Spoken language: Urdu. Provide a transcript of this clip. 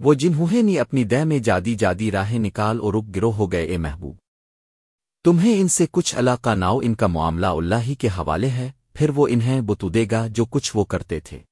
وہ جنہوں نے اپنی دہ میں جادی جادی راہیں نکال اور رک گرو ہو گئے، اے محبوب۔ تمہیں ان سے کچھ علاقہ ناؤ، ان کا معاملہ اللہ ہی کے حوالے ہے، پھر وہ انہیں بتو دے گا جو کچھ وہ کرتے تھے۔